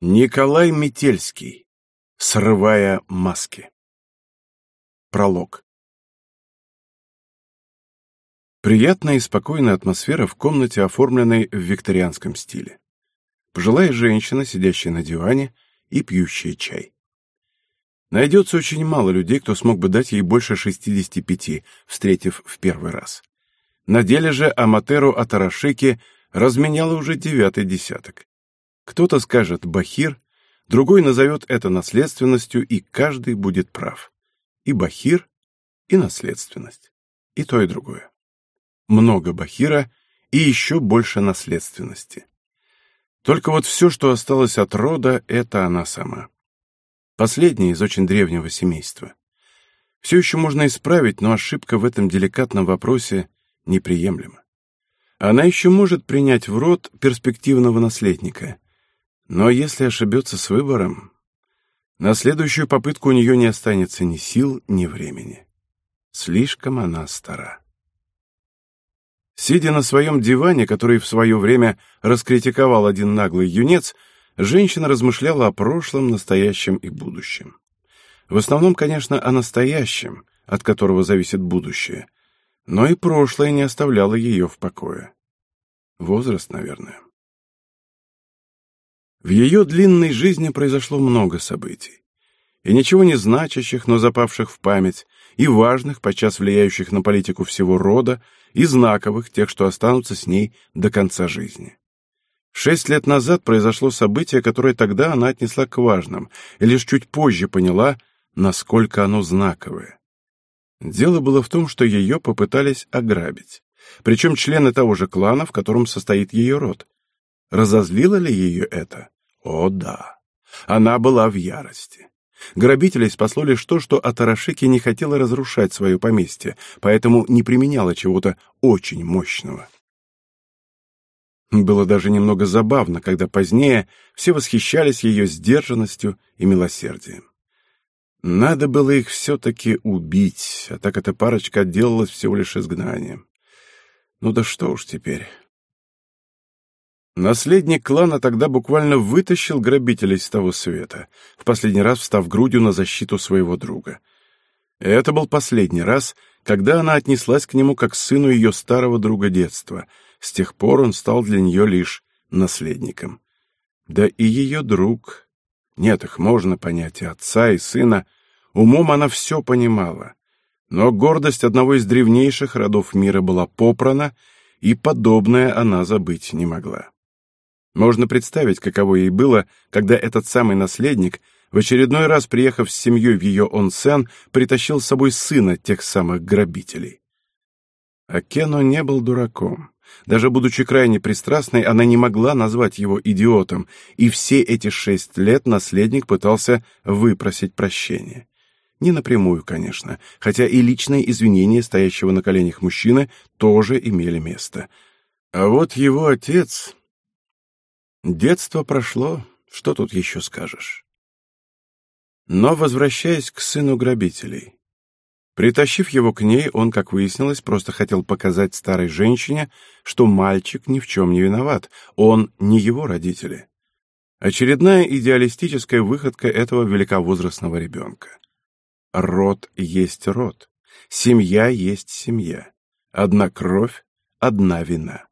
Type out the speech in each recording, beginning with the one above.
Николай Метельский. Срывая маски. Пролог. Приятная и спокойная атмосфера в комнате, оформленной в викторианском стиле. Пожилая женщина, сидящая на диване и пьющая чай. Найдется очень мало людей, кто смог бы дать ей больше 65, встретив в первый раз. На деле же Аматеру Атарашики разменяла уже девятый десяток. Кто-то скажет «бахир», другой назовет это наследственностью, и каждый будет прав. И бахир, и наследственность. И то, и другое. Много бахира и еще больше наследственности. Только вот все, что осталось от рода, это она сама. Последняя из очень древнего семейства. Все еще можно исправить, но ошибка в этом деликатном вопросе неприемлема. Она еще может принять в род перспективного наследника — но если ошибется с выбором, на следующую попытку у нее не останется ни сил, ни времени. Слишком она стара. Сидя на своем диване, который в свое время раскритиковал один наглый юнец, женщина размышляла о прошлом, настоящем и будущем. В основном, конечно, о настоящем, от которого зависит будущее, но и прошлое не оставляло ее в покое. Возраст, наверное. В ее длинной жизни произошло много событий. И ничего не значащих, но запавших в память, и важных, подчас влияющих на политику всего рода, и знаковых, тех, что останутся с ней до конца жизни. Шесть лет назад произошло событие, которое тогда она отнесла к важным, и лишь чуть позже поняла, насколько оно знаковое. Дело было в том, что ее попытались ограбить. Причем члены того же клана, в котором состоит ее род. Разозлило ли ее это? О, да. Она была в ярости. Грабителей спасло лишь то, что Атарашики не хотела разрушать свое поместье, поэтому не применяла чего-то очень мощного. Было даже немного забавно, когда позднее все восхищались ее сдержанностью и милосердием. Надо было их все-таки убить, а так эта парочка отделалась всего лишь изгнанием. Ну да что уж теперь. Наследник клана тогда буквально вытащил грабителей с того света, в последний раз встав грудью на защиту своего друга. это был последний раз, когда она отнеслась к нему как к сыну ее старого друга детства. С тех пор он стал для нее лишь наследником. Да и ее друг... Нет, их можно понять, и отца, и сына. Умом она все понимала. Но гордость одного из древнейших родов мира была попрана, и подобное она забыть не могла. Можно представить, каково ей было, когда этот самый наследник, в очередной раз приехав с семьей в ее онсен, притащил с собой сына тех самых грабителей. А Кено не был дураком. Даже будучи крайне пристрастной, она не могла назвать его идиотом, и все эти шесть лет наследник пытался выпросить прощения. Не напрямую, конечно, хотя и личные извинения стоящего на коленях мужчины тоже имели место. А вот его отец... Детство прошло, что тут еще скажешь? Но, возвращаясь к сыну грабителей, притащив его к ней, он, как выяснилось, просто хотел показать старой женщине, что мальчик ни в чем не виноват, он не его родители. Очередная идеалистическая выходка этого великовозрастного ребенка. Род есть род, семья есть семья, одна кровь, одна вина.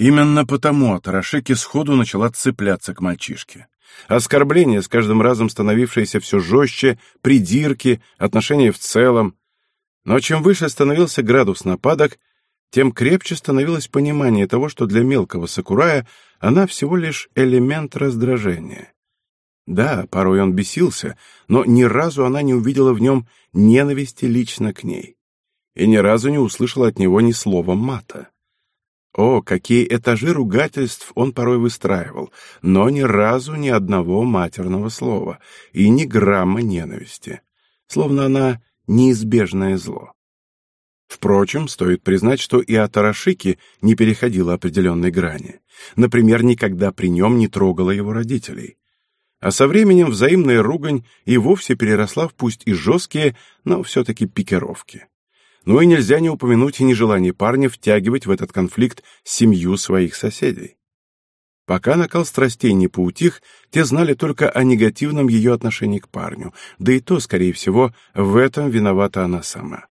Именно потому Атарашики сходу начала цепляться к мальчишке. Оскорбления, с каждым разом становившиеся все жестче, придирки, отношения в целом. Но чем выше становился градус нападок, тем крепче становилось понимание того, что для мелкого Сакурая она всего лишь элемент раздражения. Да, порой он бесился, но ни разу она не увидела в нем ненависти лично к ней. И ни разу не услышала от него ни слова мата. О, какие этажи ругательств он порой выстраивал, но ни разу ни одного матерного слова и ни грамма ненависти, словно она неизбежное зло. Впрочем, стоит признать, что и Атарашики не переходила определенной грани. Например, никогда при нем не трогала его родителей. А со временем взаимная ругань и вовсе переросла в пусть и жесткие, но все-таки пикировки. Ну и нельзя не упомянуть и нежелание парня втягивать в этот конфликт семью своих соседей. Пока накал страстей не поутих, те знали только о негативном ее отношении к парню, да и то, скорее всего, в этом виновата она сама.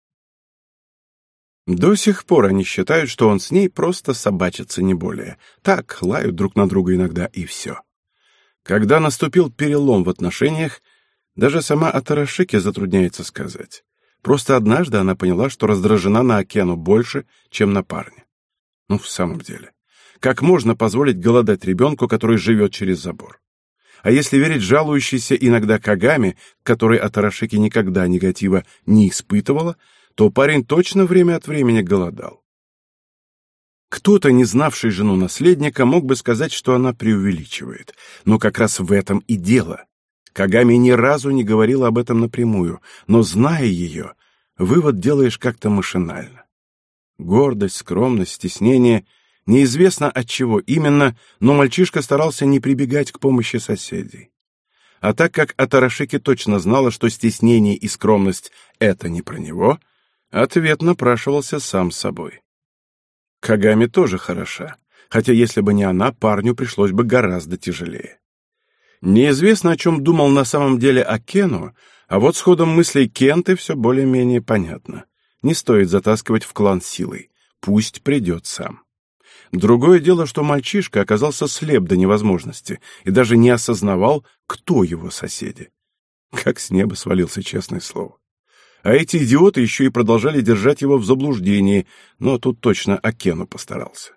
До сих пор они считают, что он с ней просто собачится, не более. Так, лают друг на друга иногда, и все. Когда наступил перелом в отношениях, даже сама Атарашики затрудняется сказать. Просто однажды она поняла, что раздражена на Океану больше, чем на парня. Ну, в самом деле. Как можно позволить голодать ребенку, который живет через забор? А если верить жалующейся иногда Кагами, которой Атарашики никогда негатива не испытывала, то парень точно время от времени голодал. Кто-то, не знавший жену наследника, мог бы сказать, что она преувеличивает. Но как раз в этом и дело. Кагами ни разу не говорила об этом напрямую, но, зная ее, вывод делаешь как-то машинально. Гордость, скромность, стеснение — Неизвестно от чего именно, но мальчишка старался не прибегать к помощи соседей. А так как Атарашики точно знала, что стеснение и скромность — это не про него, ответ напрашивался сам собой. Кагами тоже хороша, хотя если бы не она, парню пришлось бы гораздо тяжелее. Неизвестно, о чем думал на самом деле Акену, а вот с ходом мыслей Кенты все более-менее понятно. Не стоит затаскивать в клан силой, пусть придет сам. Другое дело, что мальчишка оказался слеп до невозможности и даже не осознавал, кто его соседи. Как с неба свалился, честное слово. А эти идиоты еще и продолжали держать его в заблуждении, но тут точно Акену постарался.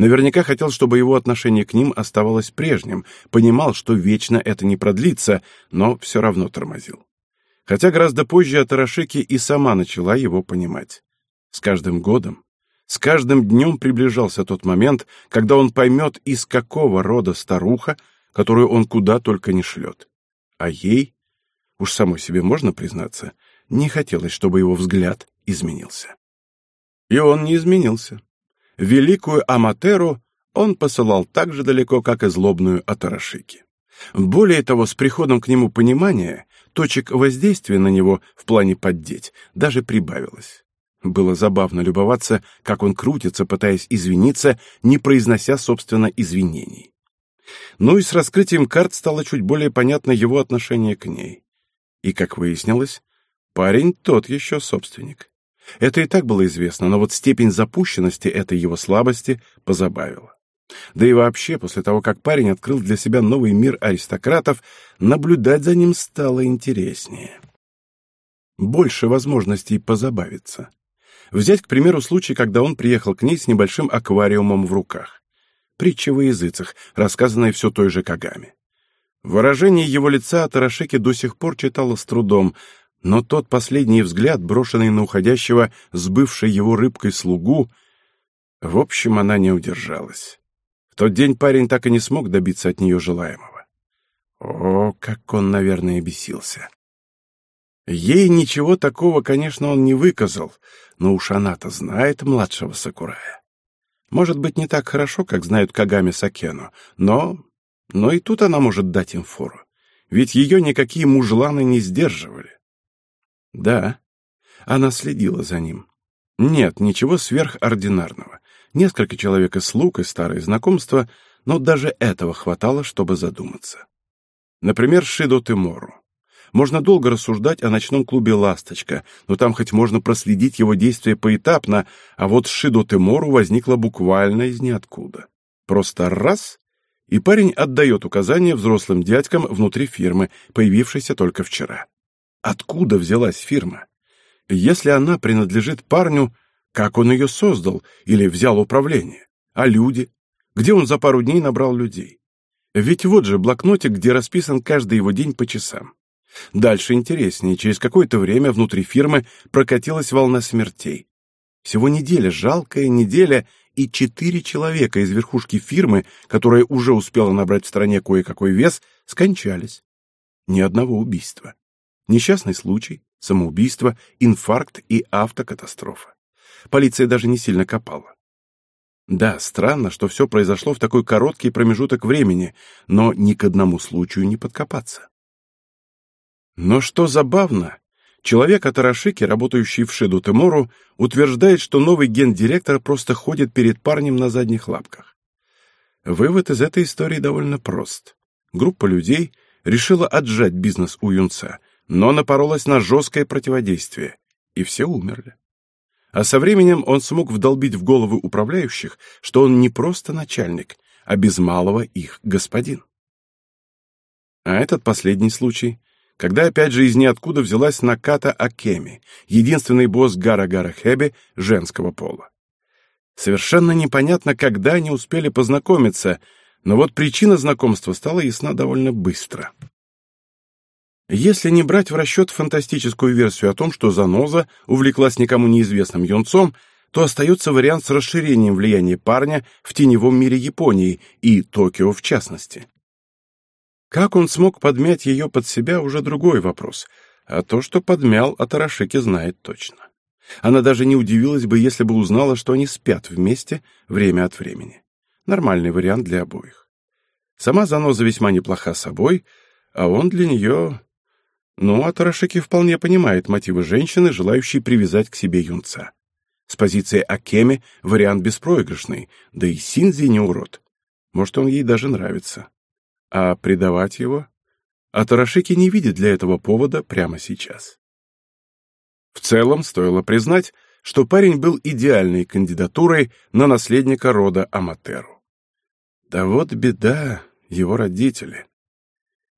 Наверняка хотел, чтобы его отношение к ним оставалось прежним, понимал, что вечно это не продлится, но все равно тормозил. Хотя гораздо позже Атарашики и сама начала его понимать. С каждым годом с каждым днем приближался тот момент, когда он поймет, из какого рода старуха, которую он куда только не шлет. А ей, уж самой себе можно признаться, не хотелось, чтобы его взгляд изменился. И он не изменился. Великую Аматеру он посылал так же далеко, как и злобную Атарашики. Более того, с приходом к нему понимания, точек воздействия на него в плане поддеть даже прибавилось. Было забавно любоваться, как он крутится, пытаясь извиниться, не произнося, собственно, извинений. Ну и с раскрытием карт стало чуть более понятно его отношение к ней. И, как выяснилось, парень тот еще собственник. Это и так было известно, но вот степень запущенности этой его слабости позабавила. Да и вообще, после того, как парень открыл для себя новый мир аристократов, наблюдать за ним стало интереснее. Больше возможностей позабавиться. Взять, к примеру, случай, когда он приехал к ней с небольшим аквариумом в руках. Притча во языцах, рассказанная все той же Кагами. Выражение его лица Тарашеки до сих пор читала с трудом, но тот последний взгляд, брошенный на уходящего с бывшей его рыбкой слугу, в общем, она не удержалась. В тот день парень так и не смог добиться от нее желаемого. О, как он, наверное, бесился. Ей ничего такого, конечно, он не выказал, но уж она-то знает младшего Сакурая. Может быть, не так хорошо, как знают Кагами Сакену, но... Но и тут она может дать им фору. Ведь ее никакие мужланы не сдерживали. Да, она следила за ним. Нет, ничего сверхординарного. Несколько человек из слуг и старые знакомства, но даже этого хватало, чтобы задуматься. Например, Шидо Тимору. Можно долго рассуждать о ночном клубе «Ласточка», но там хоть можно проследить его действия поэтапно, а вот Шидо Темору возникло буквально из ниоткуда. Просто раз — и парень отдает указания взрослым дядькам внутри фирмы, появившейся только вчера. Откуда взялась фирма? Если она принадлежит парню, как он ее создал или взял управление? А люди? Где он за пару дней набрал людей? Ведь вот же блокнотик, где расписан каждый его день по часам. Дальше интереснее. Через какое-то время внутри фирмы прокатилась волна смертей. Всего неделя, жалкая неделя, и четыре человека из верхушки фирмы, которая уже успела набрать в стране кое-какой вес, скончались. Ни одного убийства. Несчастный случай, самоубийство, инфаркт и автокатастрофа. Полиция даже не сильно копала. Да, странно, что все произошло в такой короткий промежуток времени, но ни к одному случаю не подкопаться. Но что забавно, человек от Арашики, работающий в Шиду Тимору, утверждает, что новый гендиректор просто ходит перед парнем на задних лапках. Вывод из этой истории довольно прост. Группа людей решила отжать бизнес у юнца, но напоролась на жесткое противодействие, и все умерли. А со временем он смог вдолбить в головы управляющих, что он не просто начальник, а без малого их господин. А этот последний случай, когда опять же из ниоткуда взялась Наката Акеми, единственный босс Гара-Гара Хэби женского пола. Совершенно непонятно, когда они успели познакомиться, но вот причина знакомства стала ясна довольно быстро. Если не брать в расчет фантастическую версию о том, что Заноза увлеклась никому неизвестным юнцом, то остается вариант с расширением влияния парня в теневом мире Японии и Токио в частности. Как он смог подмять ее под себя, уже другой вопрос, а то, что подмял, Атарашики знает точно. Она даже не удивилась бы, если бы узнала, что они спят вместе время от времени. Нормальный вариант для обоих. Сама Заноза весьма неплоха собой, а он для нее... Ну, а Тарашики вполне понимает мотивы женщины, желающей привязать к себе юнца. С позиции Акеми вариант беспроигрышный, да и Синзи не урод. Может, он ей даже нравится. А предавать его? А Тарашики не видит для этого повода прямо сейчас. В целом, стоило признать, что парень был идеальной кандидатурой на наследника рода Аматеру. Да вот беда, его родители.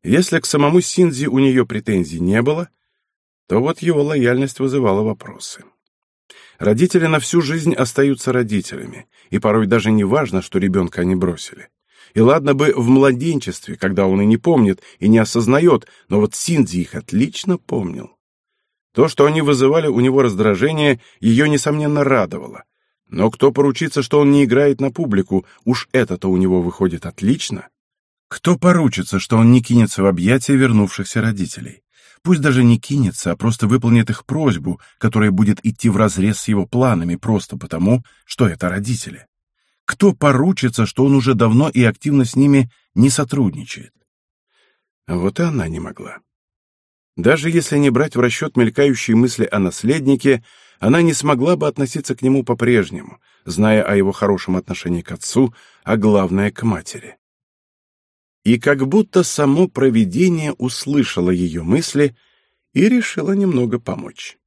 Если к самому Синзи у нее претензий не было, то вот его лояльность вызывала вопросы. Родители на всю жизнь остаются родителями, и порой даже не важно, что ребенка они бросили. И ладно бы в младенчестве, когда он и не помнит, и не осознает, но вот Синзи их отлично помнил. То, что они вызывали у него раздражение, ее, несомненно, радовало. Но кто поручится, что он не играет на публику, уж это-то у него выходит отлично. Кто поручится, что он не кинется в объятия вернувшихся родителей? Пусть даже не кинется, а просто выполнит их просьбу, которая будет идти вразрез с его планами просто потому, что это родители. Кто поручится, что он уже давно и активно с ними не сотрудничает? Вот и она не могла. Даже если не брать в расчет мелькающие мысли о наследнике, она не смогла бы относиться к нему по-прежнему, зная о его хорошем отношении к отцу, а главное — к матери. И как будто само провидение услышало ее мысли и решило немного помочь.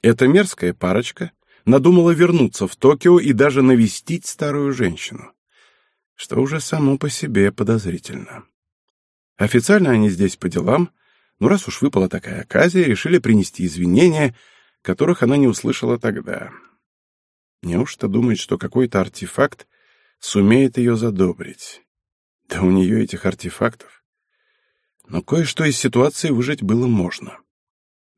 Эта мерзкая парочка надумала вернуться в Токио и даже навестить старую женщину, что уже само по себе подозрительно. Официально они здесь по делам, но раз уж выпала такая оказия, решили принести извинения, которых она не услышала тогда. Неужто думает, что какой-то артефакт сумеет ее задобрить? Да у нее этих артефактов. Но кое-что из ситуации выжить было можно.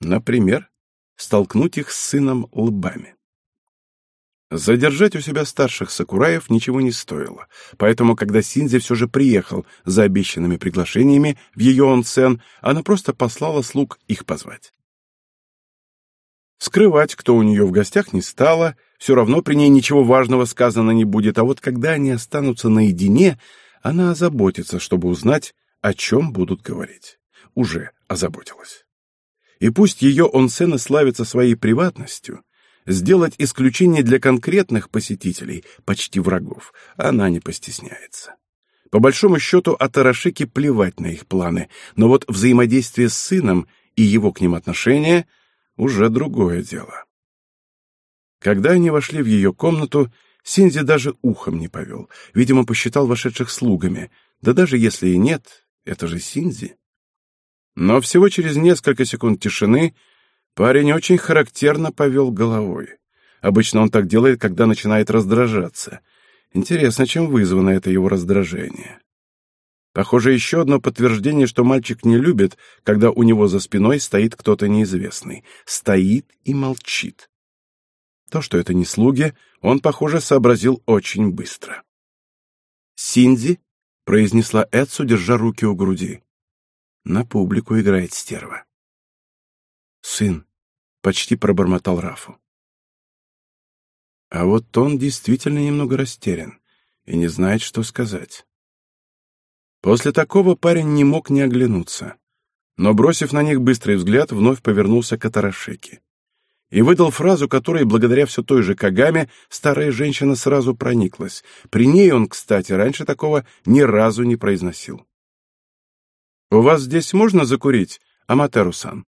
Например, столкнуть их с сыном лбами. Задержать у себя старших сакураев ничего не стоило, поэтому, когда Синзи все же приехал за обещанными приглашениями в ее онсен, она просто послала слуг их позвать. Скрывать, кто у нее в гостях, не стала, все равно при ней ничего важного сказано не будет, а вот когда они останутся наедине, она озаботится, чтобы узнать, о чем будут говорить. Уже озаботилась. И пусть ее онсены славятся своей приватностью, сделать исключение для конкретных посетителей, почти врагов, она не постесняется. По большому счету, Атарашики плевать на их планы, но вот взаимодействие с сыном и его к ним отношения — уже другое дело. Когда они вошли в ее комнату, Синзи даже ухом не повел, видимо, посчитал вошедших слугами, да даже если и нет, это же Синзи. Но всего через несколько секунд тишины Парень очень характерно повел головой. Обычно он так делает, когда начинает раздражаться. Интересно, чем вызвано это его раздражение. Похоже, еще одно подтверждение, что мальчик не любит, когда у него за спиной стоит кто-то неизвестный. Стоит и молчит. То, что это не слуги, он, похоже, сообразил очень быстро. «Синди?» — произнесла Эдсу, держа руки у груди. На публику играет стерва. «Сын», — почти пробормотал Рафу. А вот он действительно немного растерян и не знает, что сказать. После такого парень не мог не оглянуться, но, бросив на них быстрый взгляд, вновь повернулся к Атарашеке. И выдал фразу, которой, благодаря все той же Кагаме, старая женщина сразу прониклась. При ней он, кстати, раньше такого ни разу не произносил. «У вас здесь можно закурить, Аматеру-сан?»